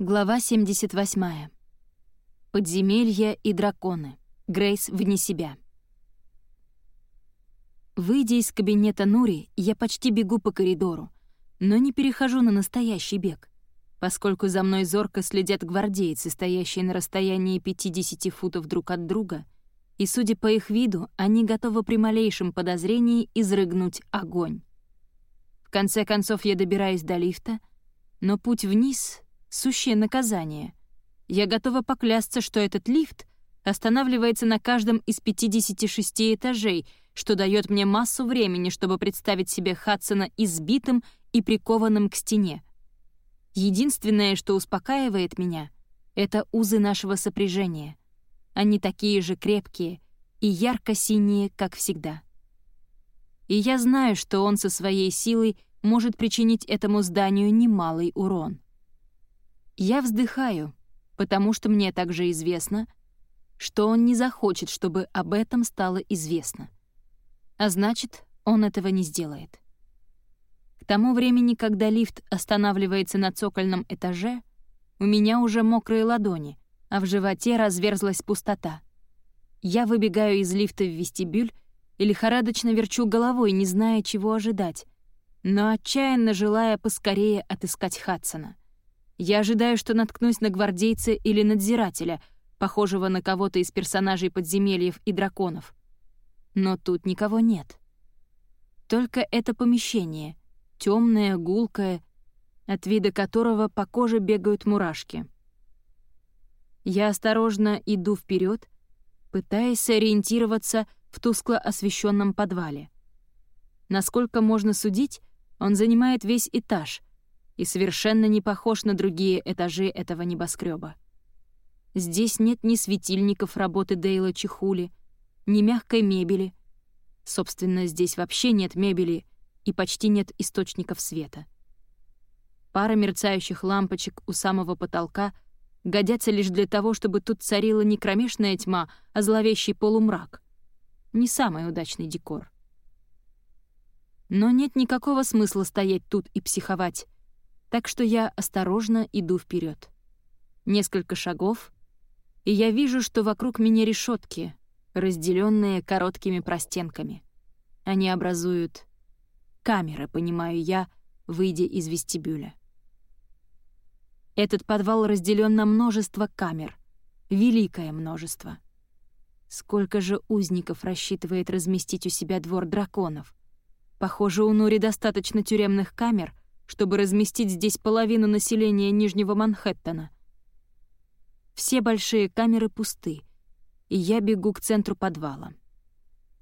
Глава 78. Подземелья и драконы. Грейс вне себя. Выйдя из кабинета Нури, я почти бегу по коридору, но не перехожу на настоящий бег, поскольку за мной зорко следят гвардейцы, стоящие на расстоянии 50 футов друг от друга, и, судя по их виду, они готовы при малейшем подозрении изрыгнуть огонь. В конце концов я добираюсь до лифта, но путь вниз сущее наказание. Я готова поклясться, что этот лифт останавливается на каждом из 56 этажей, что дает мне массу времени, чтобы представить себе Хадсона избитым и прикованным к стене. Единственное, что успокаивает меня, — это узы нашего сопряжения. Они такие же крепкие и ярко-синие, как всегда. И я знаю, что он со своей силой может причинить этому зданию немалый урон. Я вздыхаю, потому что мне также известно, что он не захочет, чтобы об этом стало известно. А значит, он этого не сделает. К тому времени, когда лифт останавливается на цокольном этаже, у меня уже мокрые ладони, а в животе разверзлась пустота. Я выбегаю из лифта в вестибюль и лихорадочно верчу головой, не зная, чего ожидать, но отчаянно желая поскорее отыскать Хадсона. Я ожидаю, что наткнусь на гвардейца или надзирателя, похожего на кого-то из персонажей подземельев и драконов. Но тут никого нет. Только это помещение, темное, гулкое, от вида которого по коже бегают мурашки. Я осторожно иду вперед, пытаясь сориентироваться в тускло освещенном подвале. Насколько можно судить, он занимает весь этаж — и совершенно не похож на другие этажи этого небоскреба. Здесь нет ни светильников работы Дейла Чехули, ни мягкой мебели. Собственно, здесь вообще нет мебели и почти нет источников света. Пара мерцающих лампочек у самого потолка годятся лишь для того, чтобы тут царила не кромешная тьма, а зловещий полумрак. Не самый удачный декор. Но нет никакого смысла стоять тут и психовать так что я осторожно иду вперед. Несколько шагов, и я вижу, что вокруг меня решетки, разделенные короткими простенками. Они образуют камеры, понимаю я, выйдя из вестибюля. Этот подвал разделен на множество камер, великое множество. Сколько же узников рассчитывает разместить у себя двор драконов? Похоже, у Нури достаточно тюремных камер, чтобы разместить здесь половину населения Нижнего Манхэттена. Все большие камеры пусты, и я бегу к центру подвала.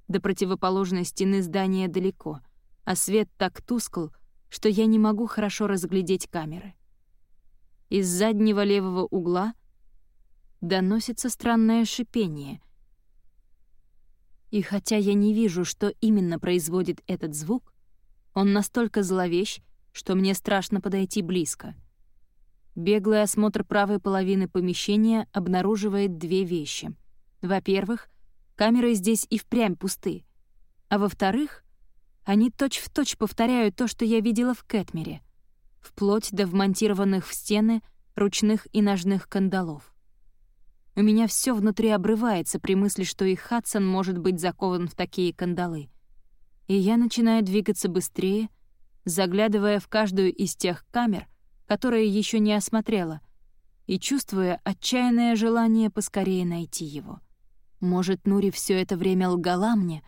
До противоположной стены здания далеко, а свет так тускл, что я не могу хорошо разглядеть камеры. Из заднего левого угла доносится странное шипение. И хотя я не вижу, что именно производит этот звук, он настолько зловещ, что мне страшно подойти близко. Беглый осмотр правой половины помещения обнаруживает две вещи. Во-первых, камеры здесь и впрямь пусты. А во-вторых, они точь-в-точь точь повторяют то, что я видела в Кэтмере, вплоть до вмонтированных в стены ручных и ножных кандалов. У меня все внутри обрывается при мысли, что и Хадсон может быть закован в такие кандалы. И я начинаю двигаться быстрее, заглядывая в каждую из тех камер, которые еще не осмотрела, и чувствуя отчаянное желание поскорее найти его. Может, Нури все это время лгала мне?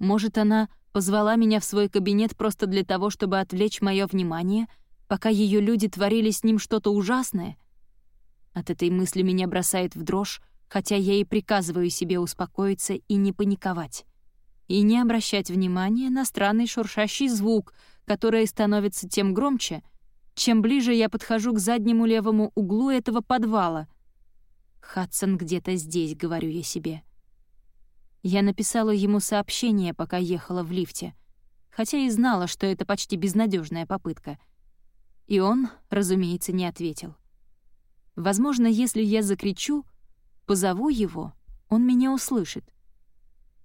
Может, она позвала меня в свой кабинет просто для того, чтобы отвлечь мое внимание, пока ее люди творили с ним что-то ужасное? От этой мысли меня бросает в дрожь, хотя я и приказываю себе успокоиться и не паниковать. И не обращать внимания на странный шуршащий звук — которое становится тем громче, чем ближе я подхожу к заднему левому углу этого подвала. «Хадсон где-то здесь», — говорю я себе. Я написала ему сообщение, пока ехала в лифте, хотя и знала, что это почти безнадежная попытка. И он, разумеется, не ответил. Возможно, если я закричу, позову его, он меня услышит.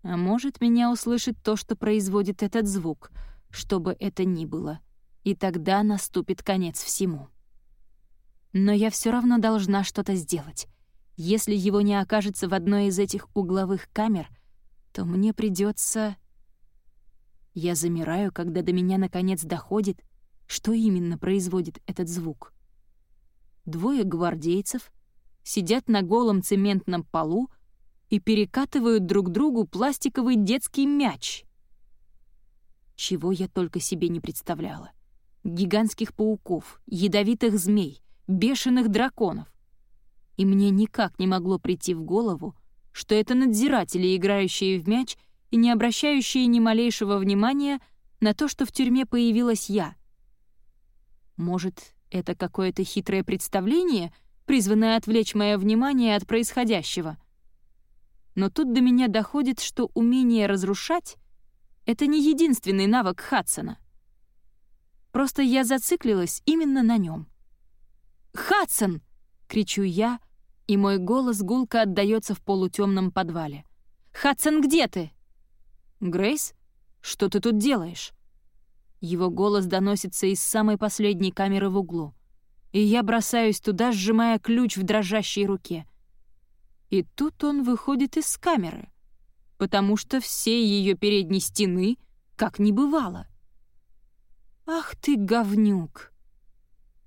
А может, меня услышит то, что производит этот звук — что бы это ни было, и тогда наступит конец всему. Но я все равно должна что-то сделать. Если его не окажется в одной из этих угловых камер, то мне придется. Я замираю, когда до меня наконец доходит, что именно производит этот звук. Двое гвардейцев сидят на голом цементном полу и перекатывают друг другу пластиковый детский мяч. Чего я только себе не представляла. Гигантских пауков, ядовитых змей, бешеных драконов. И мне никак не могло прийти в голову, что это надзиратели, играющие в мяч и не обращающие ни малейшего внимания на то, что в тюрьме появилась я. Может, это какое-то хитрое представление, призванное отвлечь мое внимание от происходящего — но тут до меня доходит, что умение разрушать — это не единственный навык Хадсона. Просто я зациклилась именно на нем. «Хадсон!» — кричу я, и мой голос гулко отдаётся в полутемном подвале. «Хадсон, где ты?» «Грейс, что ты тут делаешь?» Его голос доносится из самой последней камеры в углу, и я бросаюсь туда, сжимая ключ в дрожащей руке — и тут он выходит из камеры, потому что все ее передней стены как не бывало. «Ах ты, говнюк!»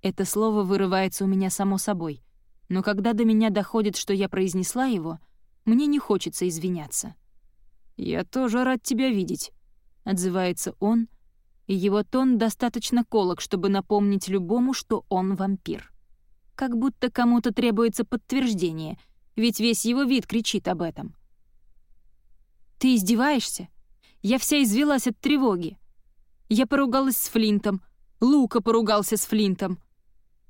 Это слово вырывается у меня само собой, но когда до меня доходит, что я произнесла его, мне не хочется извиняться. «Я тоже рад тебя видеть», — отзывается он, и его тон достаточно колок, чтобы напомнить любому, что он вампир. Как будто кому-то требуется подтверждение — ведь весь его вид кричит об этом. «Ты издеваешься? Я вся извелась от тревоги. Я поругалась с Флинтом, Лука поругался с Флинтом.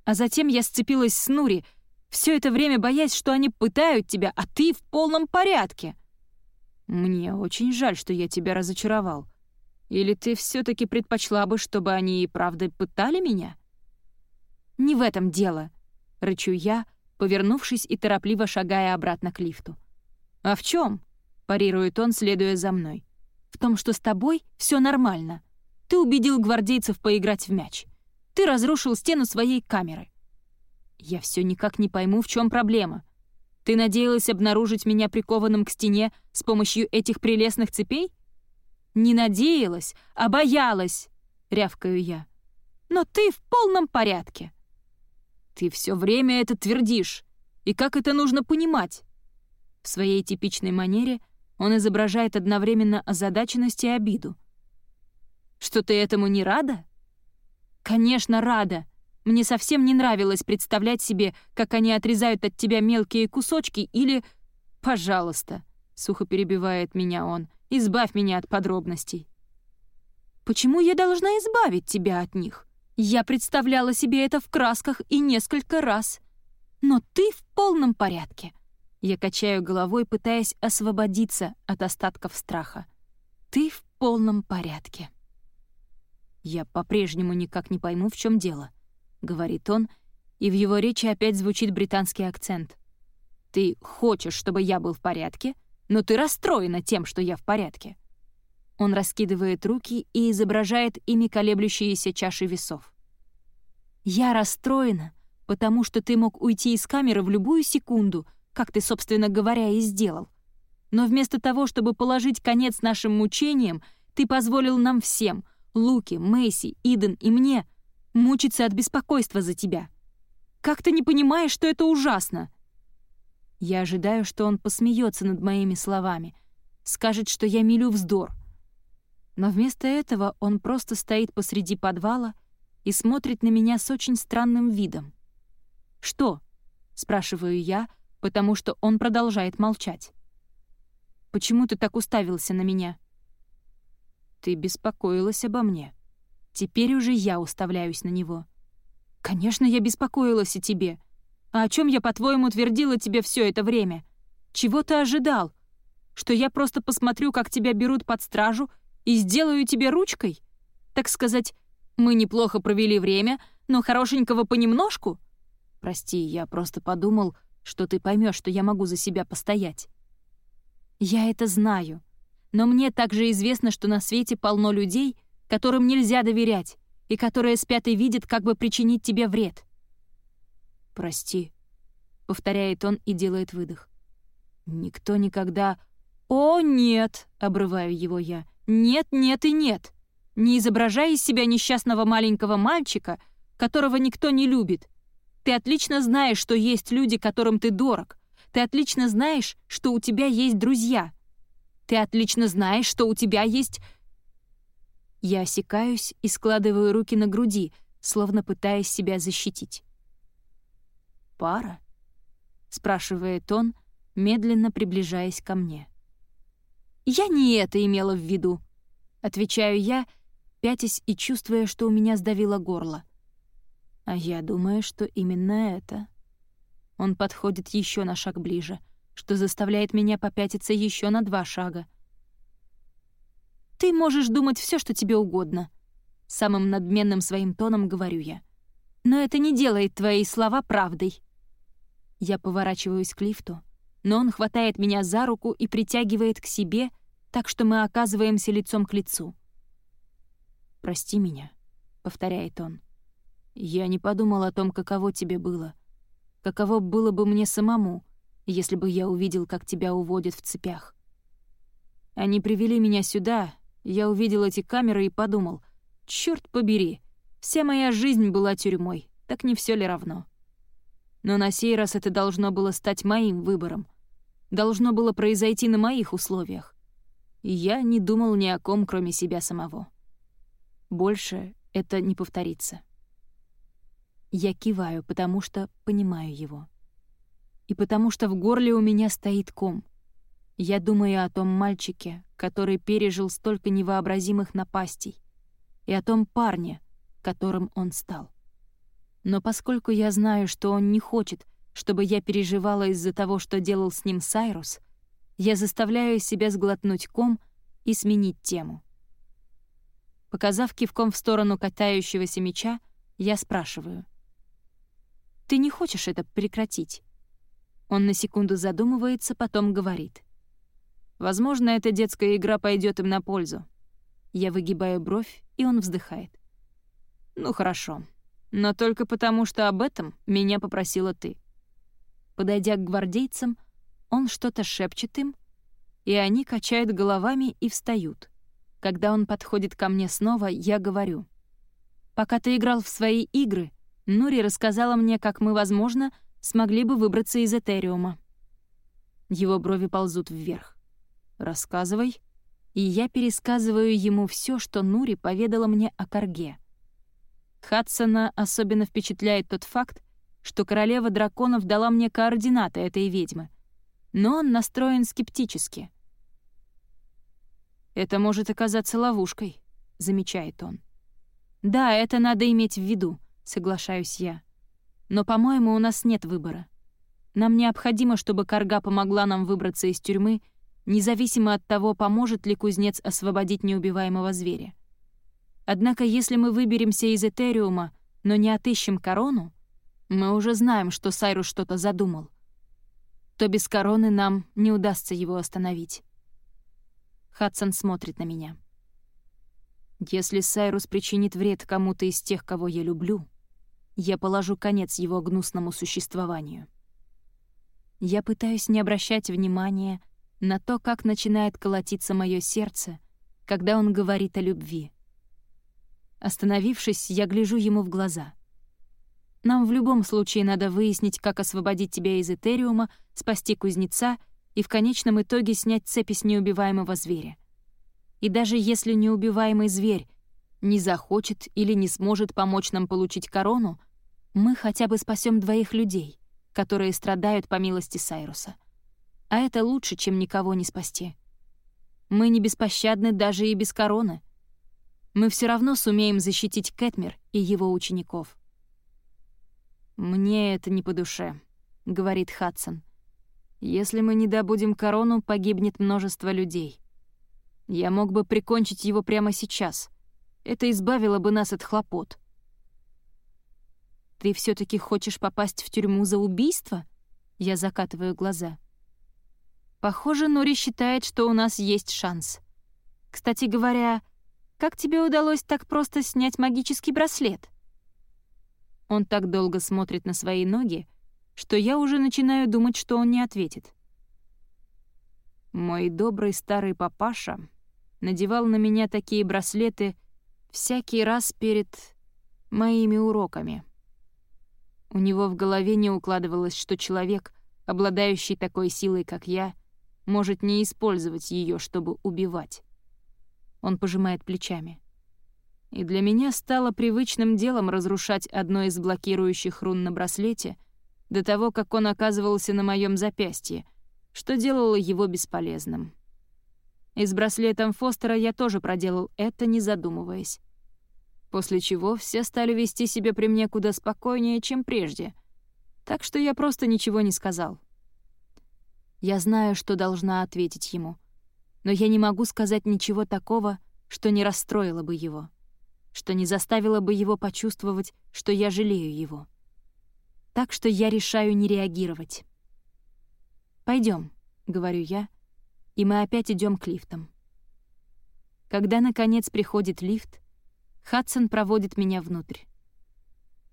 А затем я сцепилась с Нури, все это время боясь, что они пытают тебя, а ты в полном порядке. Мне очень жаль, что я тебя разочаровал. Или ты все таки предпочла бы, чтобы они и правда пытали меня? Не в этом дело, — рычу я, — повернувшись и торопливо шагая обратно к лифту. «А в чем? Парирует он, следуя за мной. «В том, что с тобой все нормально. Ты убедил гвардейцев поиграть в мяч. Ты разрушил стену своей камеры. Я все никак не пойму, в чем проблема. Ты надеялась обнаружить меня прикованным к стене с помощью этих прелестных цепей? Не надеялась, а боялась, рявкаю я. Но ты в полном порядке. Ты все время это твердишь. И как это нужно понимать? В своей типичной манере он изображает одновременно озадаченность и обиду. Что ты этому не рада? Конечно, рада. Мне совсем не нравилось представлять себе, как они отрезают от тебя мелкие кусочки или... Пожалуйста, сухо перебивает меня он, избавь меня от подробностей. Почему я должна избавить тебя от них? Я представляла себе это в красках и несколько раз. Но ты в полном порядке. Я качаю головой, пытаясь освободиться от остатков страха. Ты в полном порядке. Я по-прежнему никак не пойму, в чем дело, говорит он, и в его речи опять звучит британский акцент. Ты хочешь, чтобы я был в порядке, но ты расстроена тем, что я в порядке. Он раскидывает руки и изображает ими колеблющиеся чаши весов. «Я расстроена, потому что ты мог уйти из камеры в любую секунду, как ты, собственно говоря, и сделал. Но вместо того, чтобы положить конец нашим мучениям, ты позволил нам всем — Луке, Мэйси, Иден и мне — мучиться от беспокойства за тебя. Как ты не понимаешь, что это ужасно?» Я ожидаю, что он посмеется над моими словами, скажет, что я милю вздор, но вместо этого он просто стоит посреди подвала и смотрит на меня с очень странным видом. «Что?» — спрашиваю я, потому что он продолжает молчать. «Почему ты так уставился на меня?» «Ты беспокоилась обо мне. Теперь уже я уставляюсь на него». «Конечно, я беспокоилась о тебе. А о чем я, по-твоему, твердила тебе все это время? Чего ты ожидал? Что я просто посмотрю, как тебя берут под стражу и сделаю тебе ручкой? Так сказать, мы неплохо провели время, но хорошенького понемножку? Прости, я просто подумал, что ты поймешь, что я могу за себя постоять. Я это знаю. Но мне также известно, что на свете полно людей, которым нельзя доверять, и которые спят и видят, как бы причинить тебе вред. «Прости», — повторяет он и делает выдох. «Никто никогда...» «О, нет!» — обрываю его я. «Нет, нет и нет! Не изображай из себя несчастного маленького мальчика, которого никто не любит. Ты отлично знаешь, что есть люди, которым ты дорог. Ты отлично знаешь, что у тебя есть друзья. Ты отлично знаешь, что у тебя есть...» Я осекаюсь и складываю руки на груди, словно пытаясь себя защитить. «Пара?» — спрашивает он, медленно приближаясь ко мне. «Я не это имела в виду», — отвечаю я, пятясь и чувствуя, что у меня сдавило горло. А я думаю, что именно это. Он подходит еще на шаг ближе, что заставляет меня попятиться еще на два шага. «Ты можешь думать все, что тебе угодно», — самым надменным своим тоном говорю я. «Но это не делает твои слова правдой». Я поворачиваюсь к лифту, но он хватает меня за руку и притягивает к себе, так что мы оказываемся лицом к лицу. «Прости меня», — повторяет он. «Я не подумал о том, каково тебе было. Каково было бы мне самому, если бы я увидел, как тебя уводят в цепях. Они привели меня сюда, я увидел эти камеры и подумал, черт побери, вся моя жизнь была тюрьмой, так не все ли равно?» Но на сей раз это должно было стать моим выбором. Должно было произойти на моих условиях. И я не думал ни о ком, кроме себя самого. Больше это не повторится. Я киваю, потому что понимаю его. И потому что в горле у меня стоит ком. Я думаю о том мальчике, который пережил столько невообразимых напастей, и о том парне, которым он стал. Но поскольку я знаю, что он не хочет, чтобы я переживала из-за того, что делал с ним Сайрус, я заставляю себя сглотнуть ком и сменить тему. Показав кивком в сторону катающегося меча, я спрашиваю. «Ты не хочешь это прекратить?» Он на секунду задумывается, потом говорит. «Возможно, эта детская игра пойдет им на пользу». Я выгибаю бровь, и он вздыхает. «Ну хорошо, но только потому, что об этом меня попросила ты». Подойдя к гвардейцам, он что-то шепчет им, и они качают головами и встают. Когда он подходит ко мне снова, я говорю. «Пока ты играл в свои игры, Нури рассказала мне, как мы, возможно, смогли бы выбраться из Этериума». Его брови ползут вверх. «Рассказывай». И я пересказываю ему все, что Нури поведала мне о Карге. Хадсона особенно впечатляет тот факт, что королева драконов дала мне координаты этой ведьмы. Но он настроен скептически. «Это может оказаться ловушкой», — замечает он. «Да, это надо иметь в виду», — соглашаюсь я. «Но, по-моему, у нас нет выбора. Нам необходимо, чтобы Карга помогла нам выбраться из тюрьмы, независимо от того, поможет ли кузнец освободить неубиваемого зверя. Однако, если мы выберемся из Этериума, но не отыщем корону, мы уже знаем, что Сайрус что-то задумал, то без короны нам не удастся его остановить. Хадсон смотрит на меня. Если Сайрус причинит вред кому-то из тех, кого я люблю, я положу конец его гнусному существованию. Я пытаюсь не обращать внимания на то, как начинает колотиться мое сердце, когда он говорит о любви. Остановившись, я гляжу ему в глаза. Нам в любом случае надо выяснить, как освободить тебя из Этериума, спасти кузнеца и в конечном итоге снять цепи с неубиваемого зверя. И даже если неубиваемый зверь не захочет или не сможет помочь нам получить корону, мы хотя бы спасем двоих людей, которые страдают по милости Сайруса. А это лучше, чем никого не спасти. Мы не беспощадны даже и без короны. Мы все равно сумеем защитить Кэтмер и его учеников. «Мне это не по душе», — говорит Хадсон. «Если мы не добудем корону, погибнет множество людей. Я мог бы прикончить его прямо сейчас. Это избавило бы нас от хлопот». «Ты все таки хочешь попасть в тюрьму за убийство?» Я закатываю глаза. «Похоже, Нори считает, что у нас есть шанс. Кстати говоря, как тебе удалось так просто снять магический браслет?» Он так долго смотрит на свои ноги, что я уже начинаю думать, что он не ответит. Мой добрый старый папаша надевал на меня такие браслеты всякий раз перед моими уроками. У него в голове не укладывалось, что человек, обладающий такой силой, как я, может не использовать ее, чтобы убивать. Он пожимает плечами. И для меня стало привычным делом разрушать одно из блокирующих рун на браслете до того, как он оказывался на моем запястье, что делало его бесполезным. И с браслетом Фостера я тоже проделал это, не задумываясь. После чего все стали вести себя при мне куда спокойнее, чем прежде. Так что я просто ничего не сказал. Я знаю, что должна ответить ему. Но я не могу сказать ничего такого, что не расстроило бы его что не заставило бы его почувствовать, что я жалею его. Так что я решаю не реагировать. Пойдем, говорю я, и мы опять идем к лифтам. Когда, наконец, приходит лифт, Хадсон проводит меня внутрь.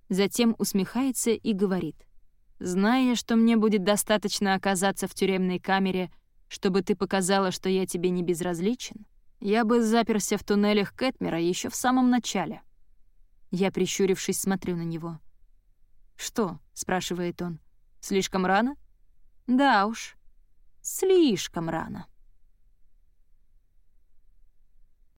Затем усмехается и говорит, «Зная, что мне будет достаточно оказаться в тюремной камере, чтобы ты показала, что я тебе не безразличен, я бы заперся в туннелях Кэтмера еще в самом начале. Я, прищурившись, смотрю на него. «Что?» — спрашивает он. «Слишком рано?» «Да уж, слишком рано».